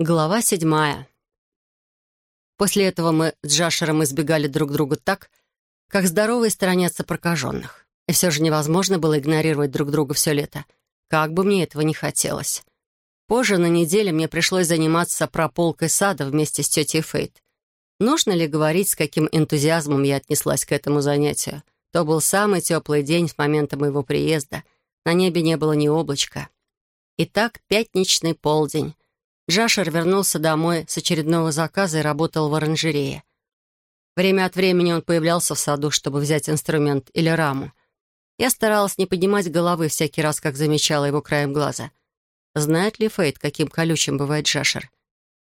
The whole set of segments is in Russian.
Глава седьмая. После этого мы с Джашером избегали друг друга так, как здоровые сторонятся прокаженных. И все же невозможно было игнорировать друг друга все лето, как бы мне этого не хотелось. Позже на неделе мне пришлось заниматься прополкой сада вместе с тетей Фейт. Нужно ли говорить, с каким энтузиазмом я отнеслась к этому занятию? То был самый теплый день с момента моего приезда. На небе не было ни облачка. Итак, пятничный полдень. Джашер вернулся домой с очередного заказа и работал в оранжерее. Время от времени он появлялся в саду, чтобы взять инструмент или раму. Я старалась не поднимать головы всякий раз, как замечала его краем глаза. Знает ли Фейт, каким колючим бывает Джашер?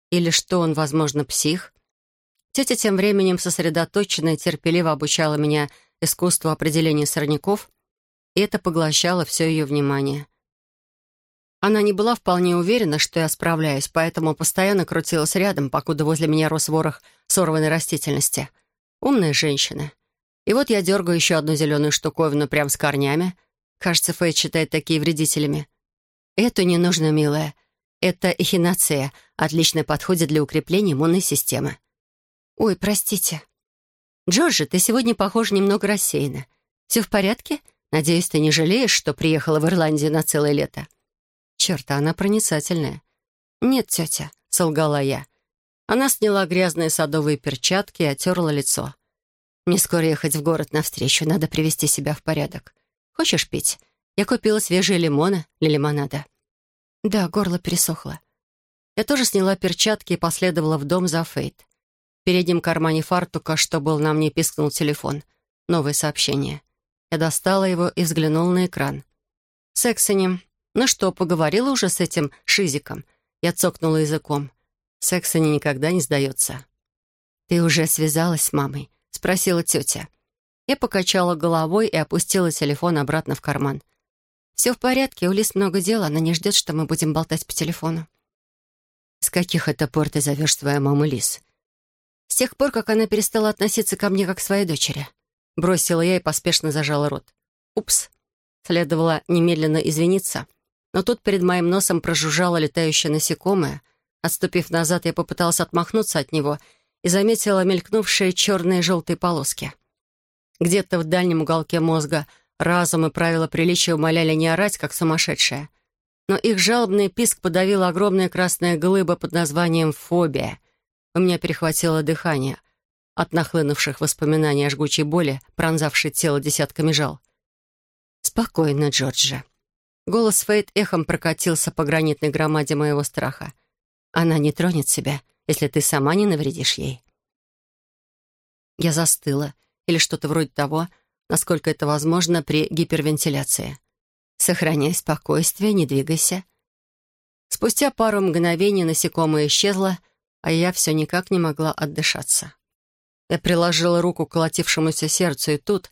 Или что он, возможно, псих? Тетя тем временем сосредоточенно и терпеливо обучала меня искусству определения сорняков, и это поглощало все ее внимание. Она не была вполне уверена, что я справляюсь, поэтому постоянно крутилась рядом, покуда возле меня рос ворох сорванной растительности. Умная женщина. И вот я дергаю еще одну зеленую штуковину прямо с корнями. Кажется, Фейт считает такие вредителями. «Эту не нужно, милая. Это эхинация. Отлично подходит для укрепления иммунной системы». «Ой, простите». «Джорджи, ты сегодня, похоже, немного рассеяна. Все в порядке? Надеюсь, ты не жалеешь, что приехала в Ирландию на целое лето?» Черт, а она проницательная. «Нет, тетя», — солгала я. Она сняла грязные садовые перчатки и отерла лицо. «Мне скоро ехать в город навстречу, надо привести себя в порядок. Хочешь пить? Я купила свежие лимоны для лимонада». «Да, горло пересохло». Я тоже сняла перчатки и последовала в дом за Фейт. В переднем кармане фартука, что был на мне, пискнул телефон. Новое сообщение. Я достала его и взглянула на экран. «Сексони, «Ну что, поговорила уже с этим шизиком?» Я цокнула языком. Секса не никогда не сдается. «Ты уже связалась с мамой?» — спросила тетя. Я покачала головой и опустила телефон обратно в карман. «Все в порядке, у Лис много дел, она не ждет, что мы будем болтать по телефону». «С каких это пор ты зовешь свою маму Лис?» «С тех пор, как она перестала относиться ко мне как к своей дочери». Бросила я и поспешно зажала рот. «Упс». Следовало немедленно извиниться. Но тут перед моим носом прожужжало летающее насекомое. Отступив назад, я попытался отмахнуться от него и заметила мелькнувшие черные и желтые полоски. Где-то в дальнем уголке мозга разум и правила приличия умоляли не орать, как сумасшедшая. Но их жалобный писк подавила огромная красная глыба под названием «фобия». У меня перехватило дыхание от нахлынувших воспоминаний о жгучей боли, пронзавшей тело десятками жал. «Спокойно, Джорджа», Голос Фейт эхом прокатился по гранитной громаде моего страха. «Она не тронет себя, если ты сама не навредишь ей». Я застыла, или что-то вроде того, насколько это возможно при гипервентиляции. «Сохраняй спокойствие, не двигайся». Спустя пару мгновений насекомое исчезло, а я все никак не могла отдышаться. Я приложила руку к колотившемуся сердцу, и тут,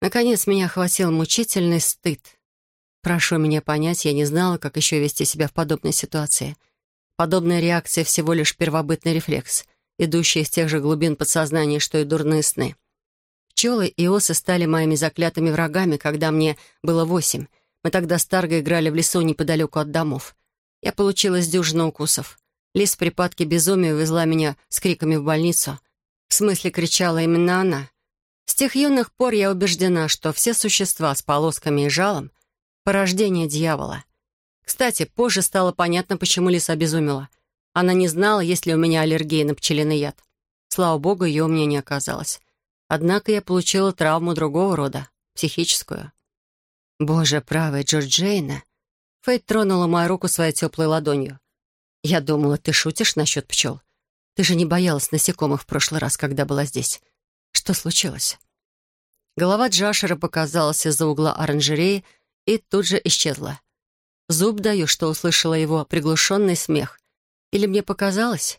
наконец, меня охватил мучительный стыд. Прошу меня понять, я не знала, как еще вести себя в подобной ситуации. Подобная реакция всего лишь первобытный рефлекс, идущий из тех же глубин подсознания, что и дурные сны. Пчелы и осы стали моими заклятыми врагами, когда мне было восемь. Мы тогда с Тарго играли в лесу неподалеку от домов. Я получила с дюжину укусов. Лис в припадке безумия увезла меня с криками в больницу. В смысле, кричала именно она. С тех юных пор я убеждена, что все существа с полосками и жалом — Порождение дьявола. Кстати, позже стало понятно, почему лиса обезумела. Она не знала, есть ли у меня аллергия на пчелиный яд. Слава богу, ее у меня не оказалось. Однако я получила травму другого рода, психическую. «Боже правый, Джорджейна!» Фейт тронула мою руку своей теплой ладонью. «Я думала, ты шутишь насчет пчел. Ты же не боялась насекомых в прошлый раз, когда была здесь. Что случилось?» Голова Джашера показалась из-за угла оранжереи, и тут же исчезла. Зуб даю, что услышала его приглушенный смех. Или мне показалось?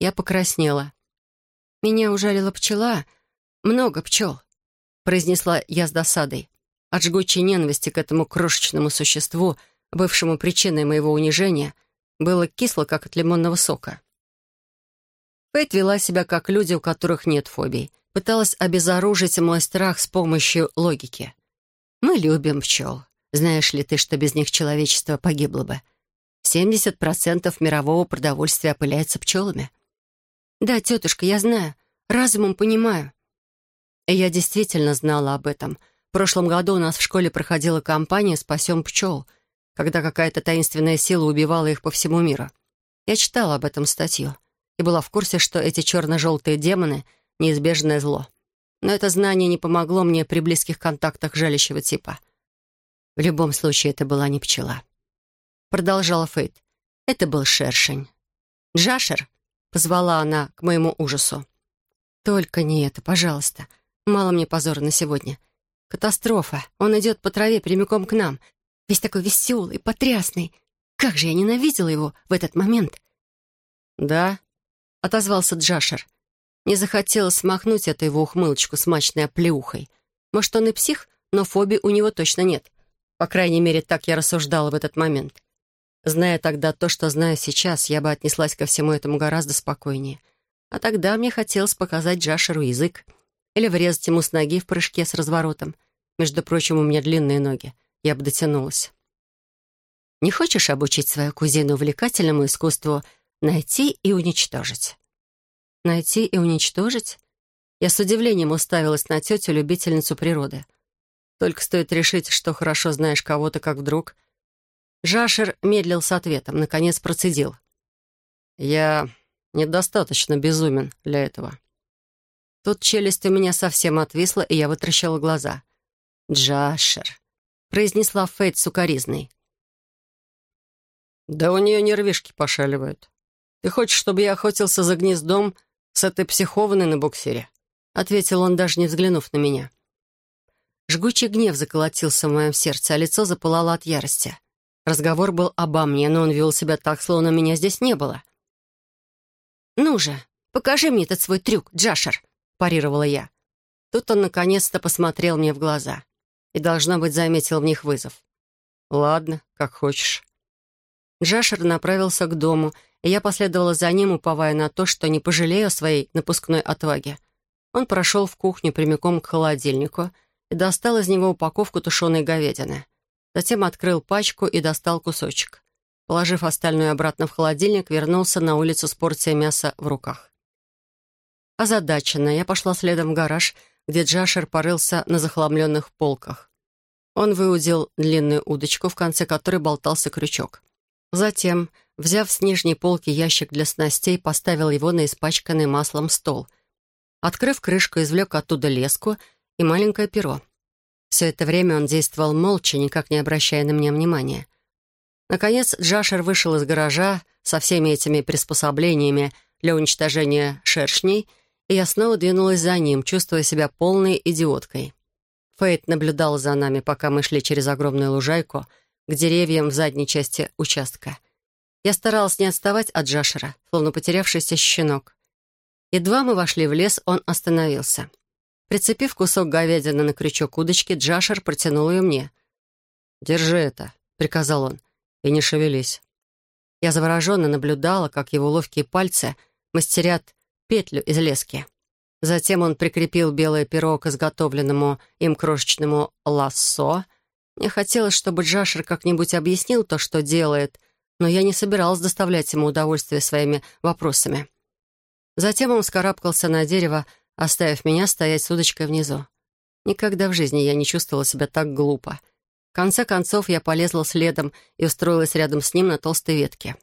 Я покраснела. «Меня ужалила пчела. Много пчел», — произнесла я с досадой. От жгучей ненависти к этому крошечному существу, бывшему причиной моего унижения, было кисло, как от лимонного сока. Фейт вела себя как люди, у которых нет фобий. Пыталась обезоружить мой страх с помощью логики. «Мы любим пчел. Знаешь ли ты, что без них человечество погибло бы? 70% мирового продовольствия опыляется пчелами. «Да, тетушка, я знаю. Разумом понимаю». Я действительно знала об этом. В прошлом году у нас в школе проходила кампания «Спасем пчел», когда какая-то таинственная сила убивала их по всему миру. Я читала об этом статью и была в курсе, что эти черно-желтые демоны — неизбежное зло. Но это знание не помогло мне при близких контактах жалящего типа. В любом случае, это была не пчела. Продолжала Фейт. Это был шершень. «Джашер!» — позвала она к моему ужасу. «Только не это, пожалуйста. Мало мне позора на сегодня. Катастрофа. Он идет по траве прямиком к нам. Весь такой веселый, потрясный. Как же я ненавидела его в этот момент!» «Да?» — отозвался Джашер. Не захотела смахнуть эту его ухмылочку с мачной оплеухой. Может, он и псих, но фобии у него точно нет. По крайней мере, так я рассуждала в этот момент. Зная тогда то, что знаю сейчас, я бы отнеслась ко всему этому гораздо спокойнее. А тогда мне хотелось показать Джашеру язык. Или врезать ему с ноги в прыжке с разворотом. Между прочим, у меня длинные ноги. Я бы дотянулась. Не хочешь обучить свою кузину увлекательному искусству найти и уничтожить? Найти и уничтожить? Я с удивлением уставилась на тетю-любительницу природы. Только стоит решить, что хорошо знаешь кого-то, как вдруг... Жашер медлил с ответом, наконец процедил. «Я недостаточно безумен для этого». Тут челюсть у меня совсем отвисла, и я вытращила глаза. «Джашер», — произнесла Фейт сукоризной. «Да у нее нервишки пошаливают. Ты хочешь, чтобы я охотился за гнездом с этой психованной на буксире?» — ответил он, даже не взглянув на меня. Жгучий гнев заколотился в моем сердце, а лицо запылало от ярости. Разговор был обо мне, но он вел себя так, словно меня здесь не было. «Ну же, покажи мне этот свой трюк, Джашер!» — парировала я. Тут он наконец-то посмотрел мне в глаза и, должно быть, заметил в них вызов. «Ладно, как хочешь». Джашер направился к дому, и я последовала за ним, уповая на то, что не пожалею о своей напускной отваге. Он прошел в кухню прямиком к холодильнику и достал из него упаковку тушеной говядины. Затем открыл пачку и достал кусочек. Положив остальное обратно в холодильник, вернулся на улицу с порцией мяса в руках. Озадаченно, я пошла следом в гараж, где Джашер порылся на захламленных полках. Он выудил длинную удочку, в конце которой болтался крючок. Затем, взяв с нижней полки ящик для снастей, поставил его на испачканный маслом стол. Открыв крышку, извлек оттуда леску и маленькое перо. Все это время он действовал молча, никак не обращая на меня внимания. Наконец Джашер вышел из гаража со всеми этими приспособлениями для уничтожения шершней, и я снова двинулась за ним, чувствуя себя полной идиоткой. Фейт наблюдал за нами, пока мы шли через огромную лужайку — к деревьям в задней части участка. Я старалась не отставать от Джашера, словно потерявшийся щенок. Едва мы вошли в лес, он остановился. Прицепив кусок говядины на крючок удочки, Джашер протянул ее мне. «Держи это», — приказал он, — «и не шевелись». Я завороженно наблюдала, как его ловкие пальцы мастерят петлю из лески. Затем он прикрепил белое перо к изготовленному им крошечному лассо, мне хотелось, чтобы Джашер как-нибудь объяснил то, что делает, но я не собиралась доставлять ему удовольствие своими вопросами. Затем он скарабкался на дерево, оставив меня стоять с удочкой внизу. Никогда в жизни я не чувствовала себя так глупо. В конце концов, я полезла следом и устроилась рядом с ним на толстой ветке.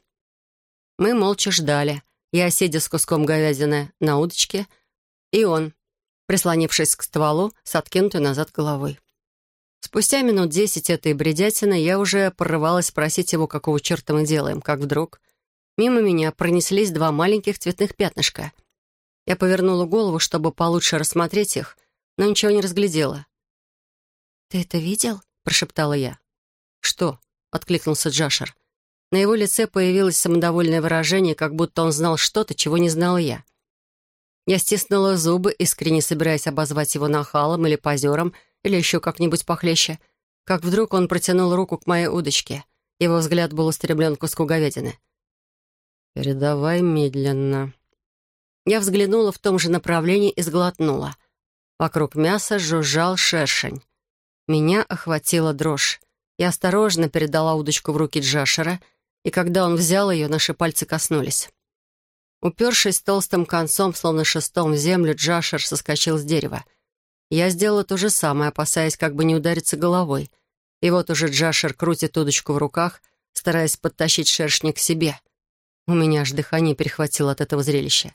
Мы молча ждали. Я, сидя с куском говядины на удочке, и он, прислонившись к стволу с откинутой назад головой. Спустя минут десять этой бредятины я уже порывалась спросить его, какого черта мы делаем, как вдруг... Мимо меня пронеслись два маленьких цветных пятнышка. Я повернула голову, чтобы получше рассмотреть их, но ничего не разглядела. «Ты это видел?» — прошептала я. «Что?» — откликнулся Джашер. На его лице появилось самодовольное выражение, как будто он знал что-то, чего не знала я. Я стиснула зубы, искренне собираясь обозвать его нахалом или позером — или еще как-нибудь похлеще, как вдруг он протянул руку к моей удочке. Его взгляд был устремлен к куску говядины. «Передавай медленно». Я взглянула в том же направлении и сглотнула. Вокруг мяса жужжал шершень. Меня охватила дрожь. Я осторожно передала удочку в руки Джашера и когда он взял ее, наши пальцы коснулись. Упершись толстым концом, словно шестом в землю, Джашер соскочил с дерева. Я сделала то же самое, опасаясь как бы не удариться головой. И вот уже Джашер крутит удочку в руках, стараясь подтащить шершня к себе. У меня аж дыхание перехватило от этого зрелища.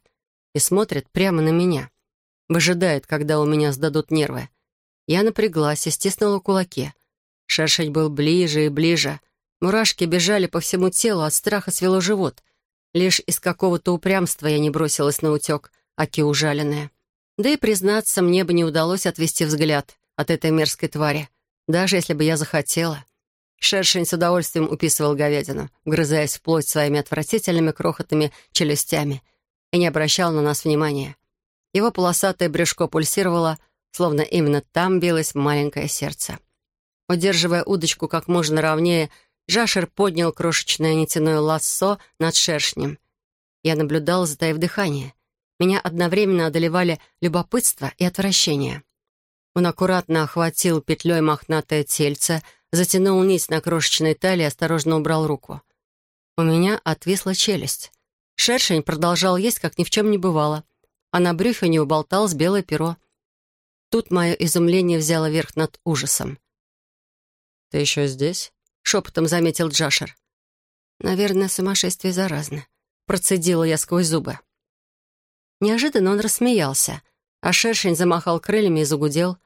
И смотрит прямо на меня. Выжидает, когда у меня сдадут нервы. Я напряглась и стиснула кулаки. Шершень был ближе и ближе. Мурашки бежали по всему телу, от страха свело живот. Лишь из какого-то упрямства я не бросилась на утек, аки ужаленная. Да и, признаться, мне бы не удалось отвести взгляд от этой мерзкой твари, даже если бы я захотела. Шершень с удовольствием уписывал говядину, грызаясь в плоть своими отвратительными крохотными челюстями, и не обращал на нас внимания. Его полосатое брюшко пульсировало, словно именно там билось маленькое сердце. Удерживая удочку как можно ровнее, Жашер поднял крошечное нитяное лассо над шершнем. Я наблюдал, затаив дыхание. Меня одновременно одолевали любопытство и отвращение. Он аккуратно охватил петлей мохнатое тельце, затянул нить на крошечной талии и осторожно убрал руку. У меня отвисла челюсть. Шершень продолжал есть, как ни в чем не бывало, а на брюхе у него болталось белое перо. Тут мое изумление взяло верх над ужасом. «Ты еще здесь?» — шепотом заметил Джашер. «Наверное, сумасшествие заразно», — процедила я сквозь зубы. Неожиданно он рассмеялся, а шершень замахал крыльями и загудел.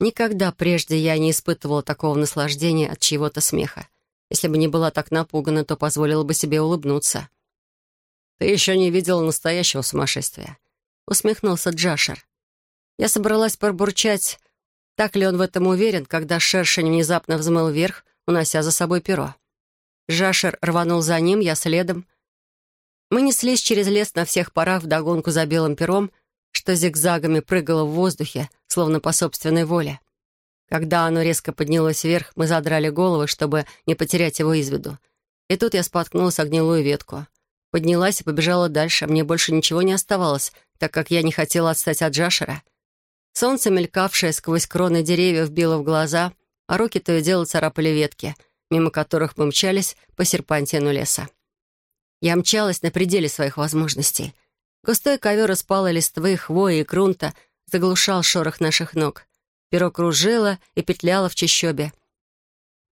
Никогда прежде я не испытывала такого наслаждения от чьего-то смеха. Если бы не была так напугана, то позволила бы себе улыбнуться. «Ты еще не видела настоящего сумасшествия», — усмехнулся Джашер. Я собралась пробурчать, так ли он в этом уверен, когда шершень внезапно взмыл вверх, унося за собой перо. Жашер рванул за ним, я следом. Мы неслись через лес на всех парах вдогонку за белым пером, что зигзагами прыгало в воздухе, словно по собственной воле. Когда оно резко поднялось вверх, мы задрали головы, чтобы не потерять его из виду. И тут я споткнулась о гнилую ветку. Поднялась и побежала дальше, мне больше ничего не оставалось, так как я не хотела отстать от Джашера — Солнце, мелькавшее сквозь кроны деревьев, било в глаза, а руки то и дело царапали ветки, мимо которых мы мчались по серпантину леса. Я мчалась на пределе своих возможностей. Густой ковер из палой листвы, хвои и крунта заглушал шорох наших ног. Перо кружило и петляло в чащобе.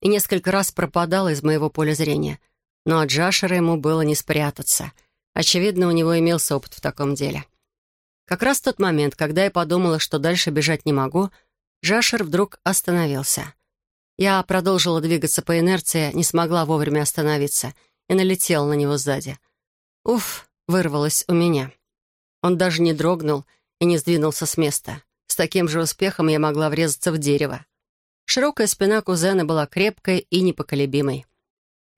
И несколько раз пропадало из моего поля зрения. Но от Джашера ему было не спрятаться. Очевидно, у него имелся опыт в таком деле. Как раз в тот момент, когда я подумала, что дальше бежать не могу, Жашер вдруг остановился. Я продолжила двигаться по инерции, не смогла вовремя остановиться и налетела на него сзади. Уф, вырвалось у меня. Он даже не дрогнул и не сдвинулся с места. С таким же успехом я могла врезаться в дерево. Широкая спина кузена была крепкой и непоколебимой.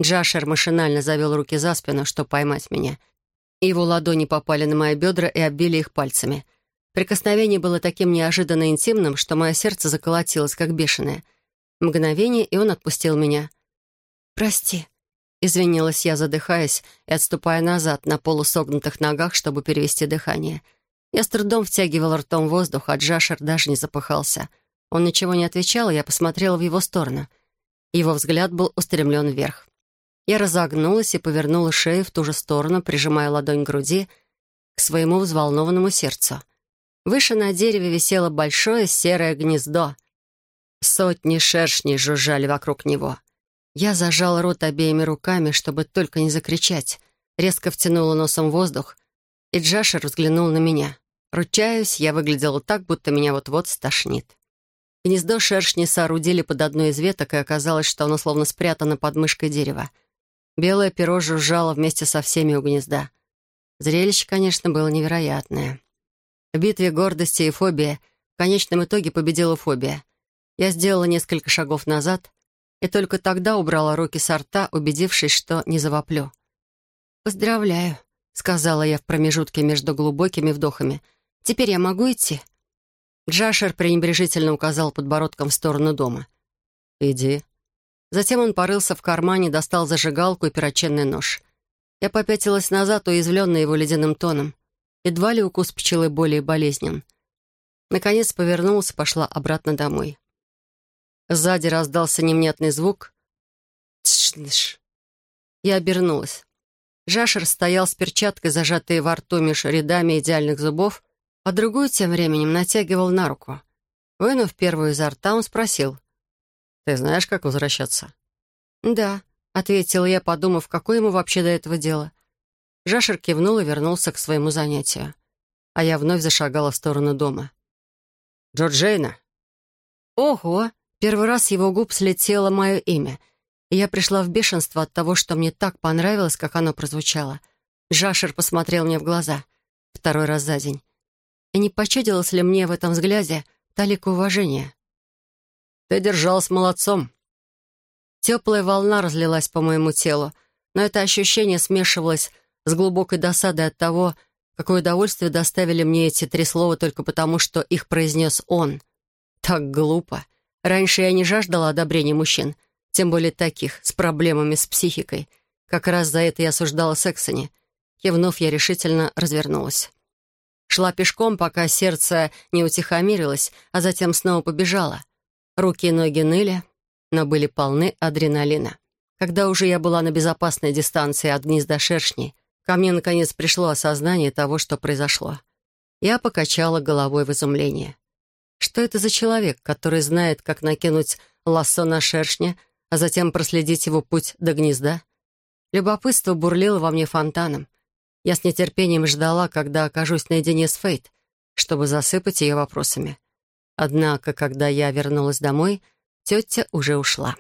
Джашер машинально завел руки за спину, чтобы поймать меня, его ладони попали на мои бедра и оббили их пальцами. Прикосновение было таким неожиданно интимным, что мое сердце заколотилось, как бешеное. Мгновение, и он отпустил меня. «Прости», — извинилась я, задыхаясь и отступая назад на полусогнутых ногах, чтобы перевести дыхание. Я с трудом втягивал ртом воздух, а Джашер даже не запыхался. Он ничего не отвечал, и я посмотрела в его сторону. Его взгляд был устремлен вверх. Я разогнулась и повернула шею в ту же сторону, прижимая ладонь к груди, к своему взволнованному сердцу. Выше на дереве висело большое серое гнездо. Сотни шершней жужжали вокруг него. Я зажал рот обеими руками, чтобы только не закричать, резко втянула носом воздух, и Джашер взглянул на меня. Ручаюсь, я выглядела так, будто меня вот-вот стошнит. Гнездо шершни соорудили под одной из веток, и оказалось, что оно словно спрятано под мышкой дерева — Белое перо жужжало вместе со всеми у гнезда. Зрелище, конечно, было невероятное. В битве гордости и фобии в конечном итоге победила фобия. Я сделала несколько шагов назад и только тогда убрала руки со рта, убедившись, что не завоплю. «Поздравляю», — сказала я в промежутке между глубокими вдохами. «Теперь я могу идти?» Джашер пренебрежительно указал подбородком в сторону дома. «Иди», Затем он порылся в кармане, достал зажигалку и перочинный нож. Я попятилась назад, уязвленная его ледяным тоном. Едва ли укус пчелы более болезнен. Наконец повернулся, пошла обратно домой. Сзади раздался невнятный звук. Тш-тш. Я обернулась. Жашер стоял с перчаткой, зажатой во рту меж рядами идеальных зубов, а другую тем временем натягивал на руку. Вынув первую изо рта, он спросил. «Ты знаешь, как возвращаться?» «Да», — ответила я, подумав, какое ему вообще до этого дело. Жашер кивнул и вернулся к своему занятию. А я вновь зашагала в сторону дома. «Джорджейна!» «Ого!» Первый раз его губ слетело мое имя, и я пришла в бешенство от того, что мне так понравилось, как оно прозвучало. Джашер посмотрел мне в глаза. Второй раз за день. И не почудилось ли мне в этом взгляде талику уважения? «Ты держалась молодцом». Теплая волна разлилась по моему телу, но это ощущение смешивалось с глубокой досадой от того, какое удовольствие доставили мне эти три слова только потому, что их произнес он. Так глупо. Раньше я не жаждала одобрения мужчин, тем более таких, с проблемами с психикой. Как раз за это я осуждала Сексони. Кивнув, я решительно развернулась. Шла пешком, пока сердце не утихомирилось, а затем снова побежала. Руки и ноги ныли, но были полны адреналина. Когда уже я была на безопасной дистанции от гнезда шершней, ко мне наконец пришло осознание того, что произошло. Я покачала головой в изумлении. Что это за человек, который знает, как накинуть лассо на шершня, а затем проследить его путь до гнезда? Любопытство бурлило во мне фонтаном. Я с нетерпением ждала, когда окажусь наедине с Фейт, чтобы засыпать ее вопросами. Однако, когда я вернулась домой, тетя уже ушла.